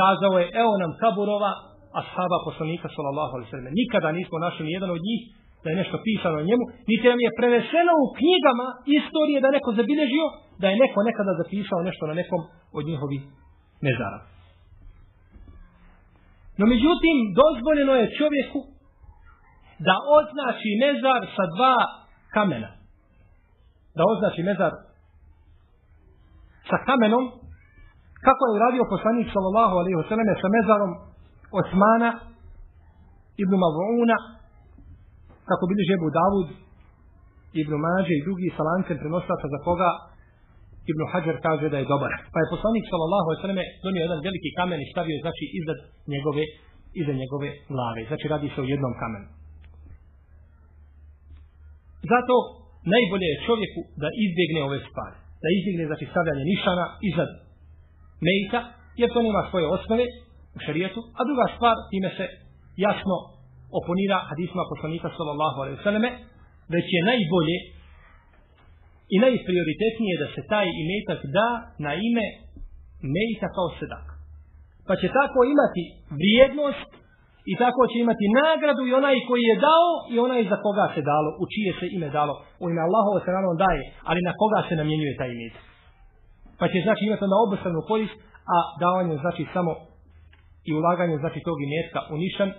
kazao je, evo nam kaborova ashaba poslanika sallallahu alaihi sallam. Nikada nismo našli jedan od njih da je nešto pisano o njemu, niti nam je preneseno u knjigama istorije da neko zabilježio, da je neko nekada zapisao nešto na nekom od njihovih mezara. No međutim, dozvoljeno je čovjeku da označi mezar sa dva kamena. Da označi mezar sa kamenom, kako je uradio poslanik sallallahu alaihi wa sallam sa mezarom Osmana ibn Mavuna kako bili žebu Davud, ibn Mađe i drugi salancem prenosaca za koga Ibn Hajar kaže da je dobar. Pa je poslanik sallallahu alejhi ve selleme donio jedan veliki kamen i stavio znači iznad njegove iza njegove glave. Znači radi se o jednom kamenu. Zato najbolje je čovjeku da izbjegne ove stvari. Da izbjegne znači stavljanje nišana iznad mejta, jer to nema svoje osnove u šarijetu. A druga stvar, time se jasno oponira hadisma poslanika sallallahu alejhi ve selleme, već je najbolje i najprioritetnije da se taj imetak da na ime mejta kao sedak. Pa će tako imati vrijednost i tako će imati nagradu i onaj koji je dao i onaj za koga se dalo, u čije se ime dalo. U ime Allahova se naravno daje, ali na koga se namjenjuje taj imetak. Pa će znači imati na obostranu korist, a davanje znači samo i ulaganje znači tog imetka u nišan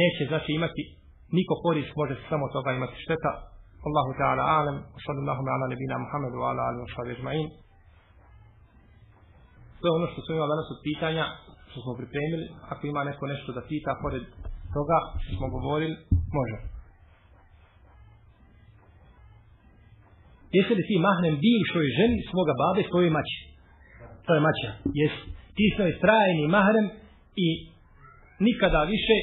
neće znači imati niko koris može se samo toga imati šteta Allahu ta'ala alem sallallahu ala nebina Muhammedu wa ala alihi washabihi ecma'in to je ono što smo imali danas od pitanja što smo pripremili ako ima neko nešto da pita pored toga što smo govorili može Jesi li ti mahnem bil što je ženi svoga babe svoje mače? To je mača. Jesi. Ti svoj trajni mahrem i nikada više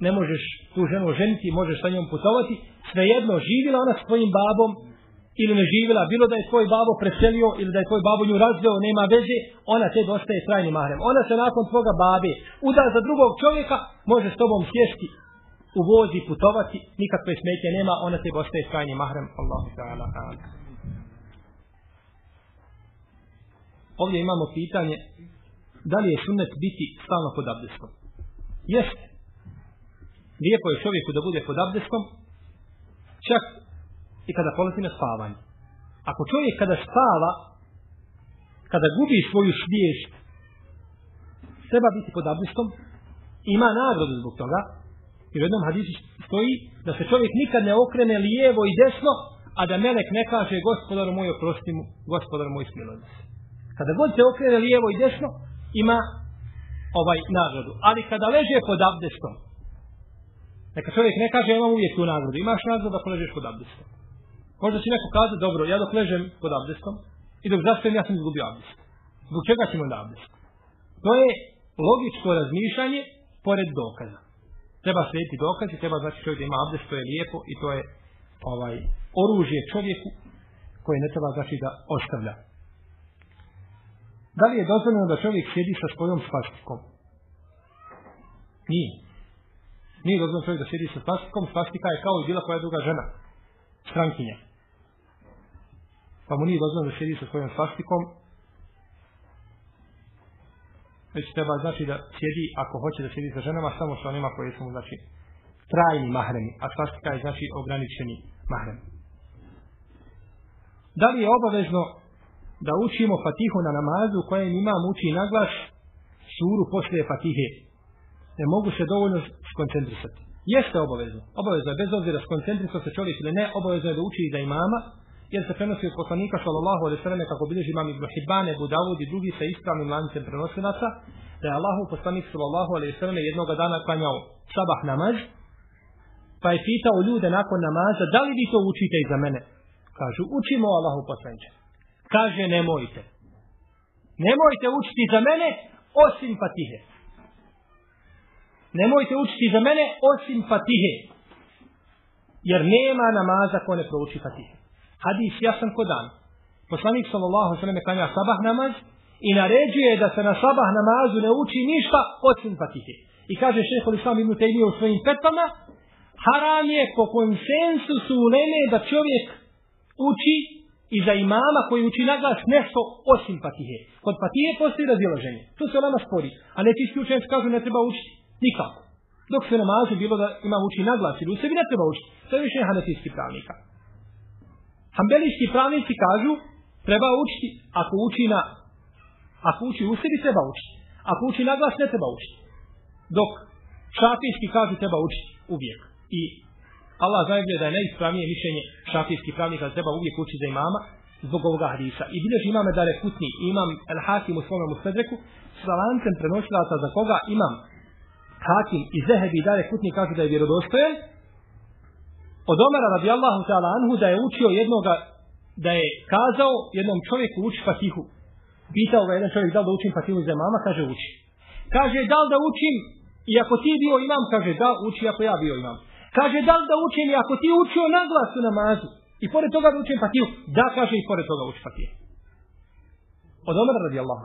ne možeš tu ženu ženiti, možeš sa njom putovati, svejedno živila ona s tvojim babom ili ne živila, bilo da je tvoj babo preselio ili da je tvoj babo nju razveo, nema veze, ona te dostaje trajni mahrem. Ona se nakon tvoga babe uda za drugog čovjeka, može s tobom sjesti u vozi, putovati, nikakve smetje nema, ona te dostaje trajni mahrem. Allahu ta'ala. Ovdje imamo pitanje, da li je sunnet biti stalno pod abdestom? Jeste. Lijepo je čovjeku da bude pod abdestom, čak i kada polazi na spavanje. Ako čovjek kada spava, kada gubi svoju svijest, treba biti pod abdestom, ima nagradu zbog toga, I u jednom hadisu stoji da se čovjek nikad ne okrene lijevo i desno, a da melek ne kaže gospodaru moj oprosti mu, gospodaru moj smiloj se. Kada god se okrene lijevo i desno, ima ovaj nagradu. Ali kada leže pod abdestom, neka čovjek ne kaže imam uvijek tu nagradu. Imaš nagradu ako ležeš pod abdestom. Možda će neko kazati, dobro, ja dok ležem pod abdestom i dok zastavim, ja sam izgubio abdest. Zbog čega ćemo da abdest? To je logičko razmišljanje pored dokaza. Treba slijediti i treba znači čovjek da ima abdest, to je lijepo i to je ovaj oružje čovjeku koje ne treba znači da ostavlja. Da li je dozvoljeno da čovjek sjedi sa svojom svastikom? Nije. Nije dozvoljeno čovjek da sjedi sa svastikom. Svastika je kao i bila koja druga žena. Strankinja. Pa mu nije dozvoljeno da sjedi sa svojom svastikom. Već treba znači da sjedi, ako hoće da sjedi sa ženama, samo sa onima koje su mu znači trajni mahremi. A svastika je znači ograničeni mahrem. Da li je obavezno da učimo fatihu na namazu kojem imam uči naglas suru poslije fatihe. Ne mogu se dovoljno skoncentrisati. Jeste obavezno. Obavezno je bez obzira skoncentrisao se čovjek ili ne, obavezno je da uči za imama, jer se prenosi od poslanika sallallahu alejhi ve selleme kako bilježi imam Ibn Hibban, Abu Dawud i drugi sa ispravnim lancem prenosilaca, da je Allahu poslanik sallallahu alejhi ve selleme jednog dana klanjao sabah namaz, pa je pitao ljude nakon namaza, da li vi to učite i za mene? Kažu, učimo Allahu poslaniče kaže nemojte. Nemojte učiti za mene osim fatihe. Nemojte učiti za mene osim fatihe. Jer nema namaza ko ne prouči fatihe. Hadis jasan ko dan. Poslanik sallallahu sallam je klanja sabah namaz i naređuje da se na sabah namazu ne uči ništa osim fatihe. I kaže šehol islam ibn Tejmije u svojim petama, haram je po konsensusu u da čovjek uči i za imama koji uči naglas nešto osim patihe. Kod patihe postoji razilaženje. Tu se nama spori. A neki isključenci kažu ne treba učiti. Nikako. Dok se namazu bilo da ima uči naglas ili u sebi ne treba učiti. To je više hanetijski pravnika. Hambelijski pravnici kažu treba učiti ako uči na ako uči u sebi treba učiti. Ako uči naglas ne treba učiti. Dok šafijski kažu treba učiti uvijek. I Allah zna da je najispravnije mišljenje šafijskih pravnika treba uvijek učiti za imama zbog ovoga hadisa. I biljež imame da rekutni imam El Hakim u svome musledreku sa lancem prenosilaca za koga imam Hakim i Zehebi da putni kažu da je vjerodostojen od Omara radijallahu ta'ala anhu da je učio jednoga da je kazao jednom čovjeku uči fatihu. Pitao ga jedan čovjek da li da učim fatihu za imama, kaže uči. Kaže da li da učim i ako ti bio imam, kaže da uči ako ja bio imam. Kaže, da li da učim, ako ti učio na glas u namazu, i pored toga da učim fatiju, da, kaže, i pored toga uči fatiju. Od Omer radi Allah.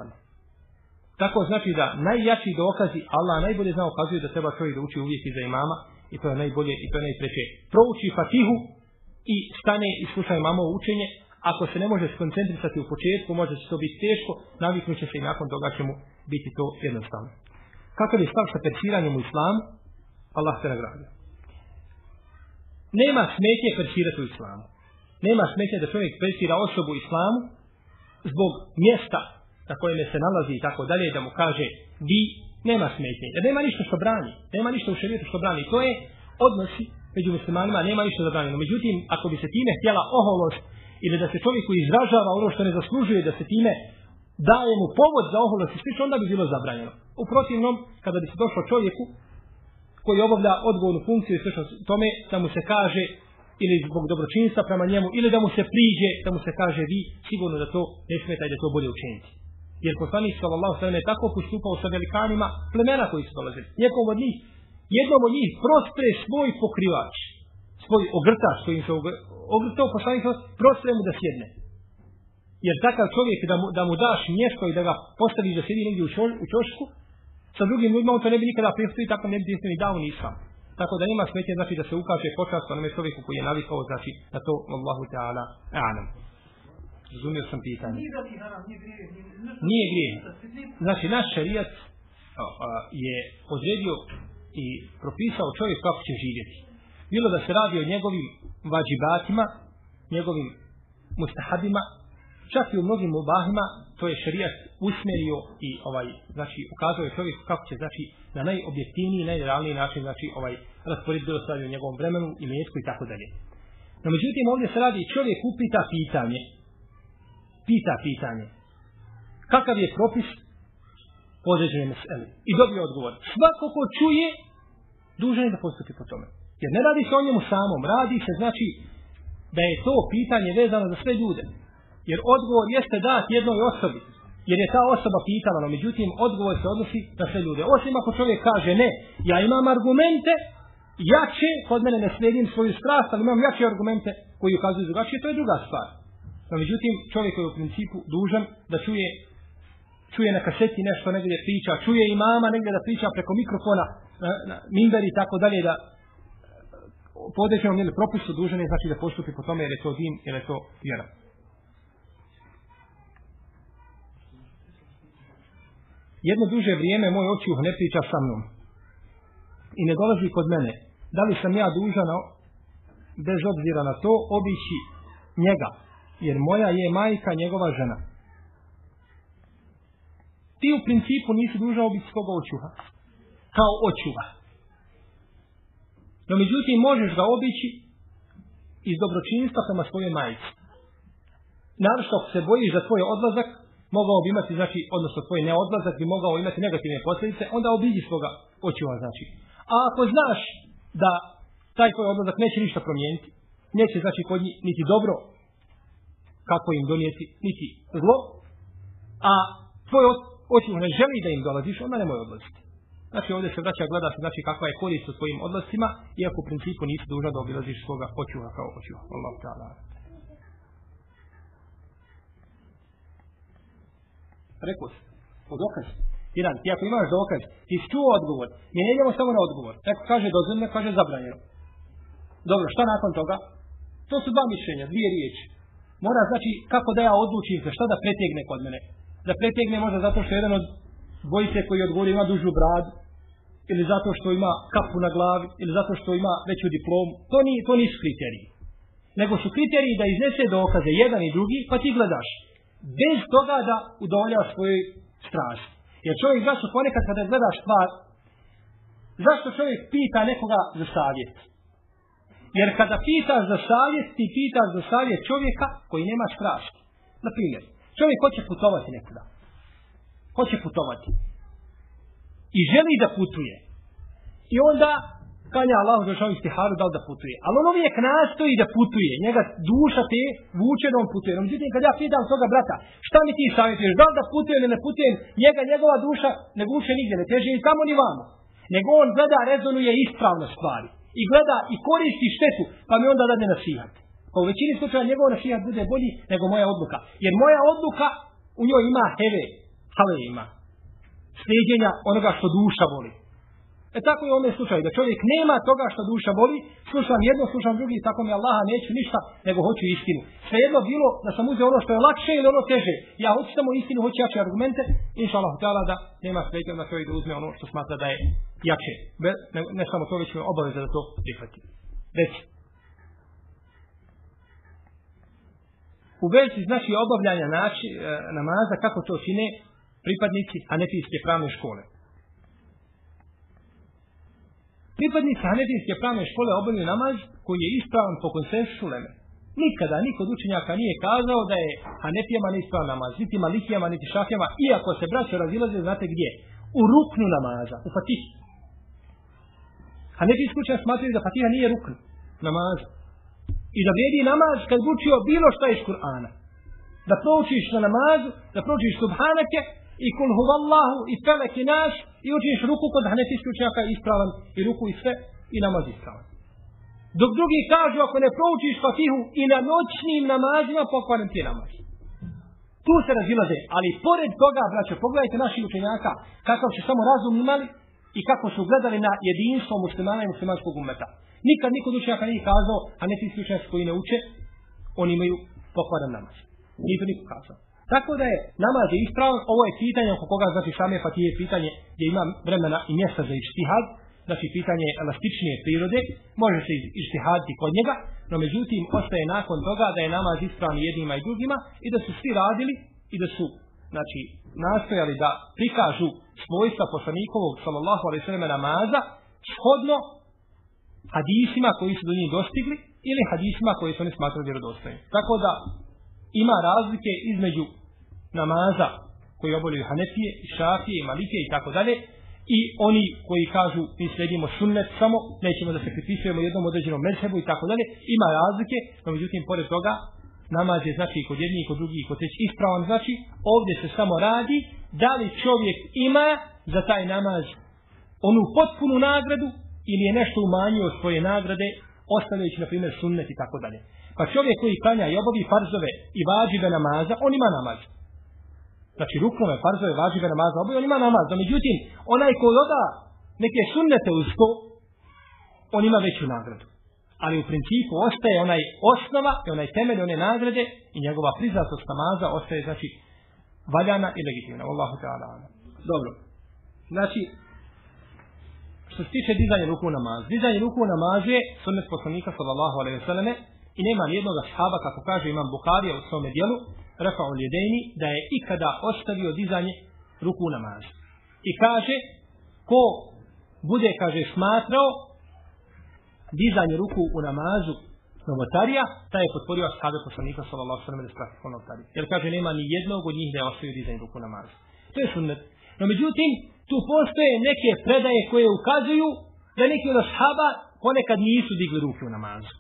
Tako znači da najjači dokazi, Allah najbolje zna ukazuje da treba čovjek da uči uvijek za imama, i to je najbolje, i to je najpreće. Prouči fatihu i stane i sluša imamo učenje, ako se ne može skoncentrisati u početku, može se to biti teško, naviknut će se i nakon toga će mu biti to jednostavno. Kakav je stav sa persiranjem u islamu? Allah se nagradio. Nema smetje persirati u islamu. Nema smetje da čovjek persira osobu u islamu zbog mjesta na kojem se nalazi i tako dalje, da mu kaže vi, nema smetje. Jer nema ništa što brani. Nema ništa u šarijetu što brani. To je odnosi među muslimanima, nema ništa zabranjeno. Međutim, ako bi se time htjela oholost ili da se čovjeku izražava ono što ne zaslužuje, da se time daje mu povod za oholost i slično, onda bi bilo zabranjeno. U protivnom, kada bi se došlo čovjeku koji obavlja odgovornu funkciju i slično tome da mu se kaže ili zbog dobročinstva prema njemu ili da mu se priđe da mu se kaže vi sigurno da to ne smeta i da to bolje učiniti. Jer poslanik sallallahu sallam je tako postupao sa velikanima plemena koji su dolazili. Nijekom od njih, jednom od njih prostre svoj pokrivač, svoj ogrtač koji im se ogrtao poslanik prostre mu da sjedne. Jer takav čovjek da mu, da mu daš mjesto i da ga postaviš da sjedi negdje u, čo, u čošku, sa drugim ljudima on to ne bi nikada pristao i tako ne bi pristao ni dao ni islam. Tako da ima smetje znači da se ukaže počast onome čovjeku koji je navikao znači na to Allahu Teala Anam. Razumio sam pitanje. Nije grije. Znači naš šarijat je odredio i propisao čovjek kako će živjeti. Bilo da se radi o njegovim vađibatima, njegovim mustahabima čak i u mnogim mubahima, to je šerijat usmjerio i ovaj, znači, ukazao je čovjek kako će, znači, na najobjektivniji, najrealniji način, znači, ovaj, raspored bilo stavio u njegovom vremenu i mjesku i tako dalje. No, međutim, ovdje se radi, čovjek upita pitanje, pita pitanje, kakav je propis određene mesele. I dobije odgovor. Svako ko čuje, dužan je da postupi po tome. Jer ne radi se o njemu samom, radi se znači da je to pitanje vezano za sve ljude. Jer odgovor jeste dat jednoj osobi. Jer je ta osoba pitala, no međutim odgovor se odnosi na sve ljude. Osim ako čovjek kaže ne, ja imam argumente, jače, kod mene ne slijedim svoju strast, ali imam jače argumente koji ukazuju drugačije, to je druga stvar. No međutim, čovjek je u principu dužan da čuje čuje na kaseti nešto negdje priča, čuje i mama negdje da priča preko mikrofona, e, na, na mimberi i tako dalje, da e, po određenom propustu dužan je znači da postupi po tome jer je to din, jer je to vjera. Jedno duže vrijeme moj očuh ne priča sa mnom i ne dolazi kod mene. Da li sam ja dužan bez obzira na to obići njega, jer moja je majka njegova žena ti u principu nisi dužao biti svoga očuha. Kao očuva. No međutim, možeš ga obići iz dobročinstva prema svojoj majici. Naravno što se bojiš za tvoj odlazak, mogao bi imati, znači, odnosno tvoj neodlazak bi mogao imati negativne posljedice, onda obiđi svoga očuva, znači. A ako znaš da taj tvoj odlazak neće ništa promijeniti, neće, znači, kod njih niti dobro, kako im donijeti, niti zlo, a tvoj hoću ne želi da im dolaziš, onda nemoj odlaziti. Znači ovdje se vraća gleda se znači kakva je korist u svojim odlascima, iako u principu nisu dužna da obilaziš svoga očuva kao očuva. Allah ta'ala. Rekao si, po dokaz. Jedan, ti ako imaš dokaz, ti si čuo odgovor, mi ne idemo samo na odgovor. Neko kaže dozvoljeno, kaže zabranjeno. Dobro, šta nakon toga? To su dva mišljenja, dvije riječi. Mora znači kako da ja odlučim se, šta da pretegne kod mene da pretegne možda zato što jedan od dvojice koji odgovori ima dužu bradu ili zato što ima kapu na glavi ili zato što ima veću diplomu to, ni, to nisu kriteriji nego su kriteriji da iznese dokaze jedan i drugi pa ti gledaš bez toga da udovolja svojoj strasti. jer čovjek zašto ponekad kada gleda stvar zašto čovjek pita nekoga za savjet jer kada pitaš za savjet ti pitaš za savjet čovjeka koji nema strasti. na primjer Čovjek hoće putovati nekuda. Hoće putovati. I želi da putuje. I onda klanja Allah za što da li da putuje. Ali on uvijek nastoji da putuje. Njega duša te vuče da on putuje. No, međutim, kad ja pitam svoga brata, šta mi ti savjetuješ, da li da putuje ili ne putuje, njega, njegova duša ne vuče nigdje, ne teže ni samo ni vama. Nego on gleda, rezonuje ispravno stvari. I gleda i koristi štetu, pa mi onda da nasihat. Pa u većini slučaja njegov nasihat bude bolji nego moja odluka. Jer moja odluka u njoj ima heve, hale ima. Slijedjenja onoga što duša voli. E tako je u ovom slučaju, da čovjek nema toga što duša boli, slušam jedno, slušam drugi, tako mi Allaha neću ništa, nego hoću istinu. Sve jedno bilo da sam uzeo ono što je lakše ili ono teže. Ja hoću samo istinu, hoću jače argumente, inša Allah, htjela da nema sveća na čovjek da uzme ono što smatra da je jače. Be, ne, ne samo to, već je obaveza da to prihvati. Reci. u vezi znači obavljanja nači, e, namaza kako to čine pripadnici Hanefijske pravne škole. Pripadnici Hanefijske pravne škole obavljaju namaz koji je ispravan po konsensusu Leme. Nikada niko od učenjaka nije kazao da je Hanefijama neispravan namaz, niti Malikijama, niti Šafijama, iako se braće razilaze, znate gdje? U ruknu namaza, u Fatihi. Hanefijski učenjak smatruju da Fatiha nije rukn namaza. I da vrijedi namaz kad učio bilo šta iz Kur'ana. Da proučiš na namazu, da proučiš subhanake i kul huvallahu i felek i naš i učiniš ruku kod hanefijski učenjaka ispravan i ruku i sve i namaz ispravan. Dok drugi kažu ako ne proučiš fatihu i na noćnim namazima pokvaren ti namaz. Tu se razilaze, ali pored toga, braćo, pogledajte naši učenjaka kakav su samo razum imali i kako su gledali na jedinstvo muslimana i muslimanskog umeta. Nikad niko od učenjaka nije kazao, a ne ti koji ne uče, oni imaju pokvaran namaz. Nije to niko kazao. Tako da je namaz je ispravan, ovo je pitanje oko koga znači same fatije pa pitanje gdje ima vremena i mjesta za ištihad, znači pitanje elastičnije prirode, može se ištihaditi kod njega, no međutim ostaje nakon toga da je namaz ispravan jednima i drugima i da su svi radili i da su znači, nastojali da prikažu svojstva poslanikovog sallallahu alaihi sallam namaza shodno hadisima koji su do njih dostigli ili hadisima koji su oni smatrali vjerodostojni. Tako da ima razlike između namaza koji obavljaju Hanefije, Šafije, Malike i tako dalje i oni koji kažu mi sledimo sunnet samo, nećemo da se pripisujemo jednom određenom mezhebu i tako dalje, ima razlike, no međutim, pored toga, namaz je znači kod jednih, kod drugih, kod treći ispravan, znači ovdje se samo radi da li čovjek ima za taj namaz onu potpunu nagradu ili je nešto umanjio svoje nagrade ostavljajući na primjer sunnet i tako dalje. Pa čovjek koji klanja i obavi farzove i vađive namaza, on ima namaz. Znači ruknove, farzove, važive namaza, oboje on ima namaz. No, međutim, onaj ko doda neke sunnete uz to, on ima veću nagradu. Ali u principu ostaje onaj osnova i onaj temelj one nagrade i njegova priznatost namaza ostaje, znači, valjana i legitimna. Allahu ta'ala. Dobro. Znači, što se tiče dizanja ruku u namaz. Dizanje ruku u namaz je sunnet poslanika sallallahu alaihi wa sallame i nema nijednog ashaba, kako kaže imam Bukharija u svome dijelu, rekao u da je ikada ostavio dizanje ruku u namaz. I kaže, ko bude, kaže, smatrao dizanje ruku u namazu novotarija, taj je potvorio ashabe poslanika sallallahu sallam da sprati novotarija. Jer kaže, nema ni jednog od njih da je ostavio dizanje ruku u namazu. To je sunnet. No međutim, tu postoje neke predaje koje ukazuju da neki od ashaba ponekad nisu digli ruke u namazu.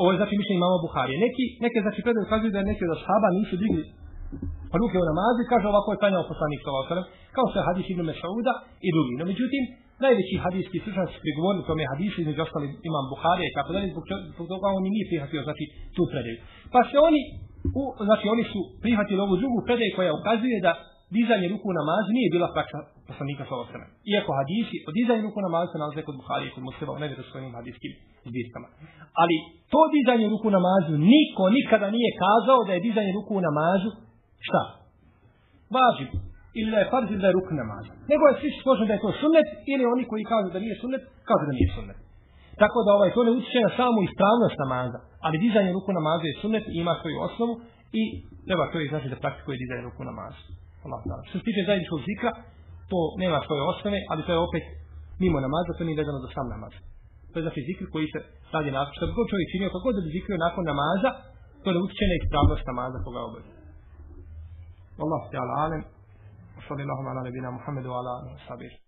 Ovo je znači mišljenje imama Buharije. Neki, neke znači predaje ukazuju da neki od ashaba nisu digli ruke u namazu i kaže ovako je klanjao poslanik sa osrem, kao što je hadis Ibn Mešauda i drugi. No međutim, najveći hadijski slučan su prigovorili tome hadisu između ostali imam Buharije i tako dalje, zbog toga on nije prihvatio znači tu predaju. Pa se oni, u, znači oni su prihvatili ovu drugu predaju koja ukazuje da dizanje ruku u namazu nije bila praksa poslanika sa osrem. Iako hadisi o dizanju ruku u namazu se nalaze kod Buhari i kod Muslima u nevjerostojnim hadijskim zbirkama. Ali to dizanje ruku u namazu niko nikada nije kazao da je dizanje ruku u namazu šta? Važib. Ili da je farz ili da je ruku namaza. Nego je svi složeni da je to sunnet ili oni koji kažu da nije sunnet, kažu da nije sunnet. Tako da ovaj, to ne utječe na samu ispravnost namaza. Ali dizanje ruku namaza je sunnet i ima svoju osnovu i treba to je znači da praktikuje dizanje ruku namaza. Allah ta'ala. Što se tiče zajedničkog zikra, to nema svoje osnove, ali to je opet mimo namaza, to nije vezano za sam namaz. To je znači zikr koji se radi nakon, što bi god čovjek činio, kako god da bi zikrio nakon namaza, to ne utječe na ispravnost namaza koga obavlja. Allah ta'ala alem, sallallahu ala nebina Muhammedu ala sabir.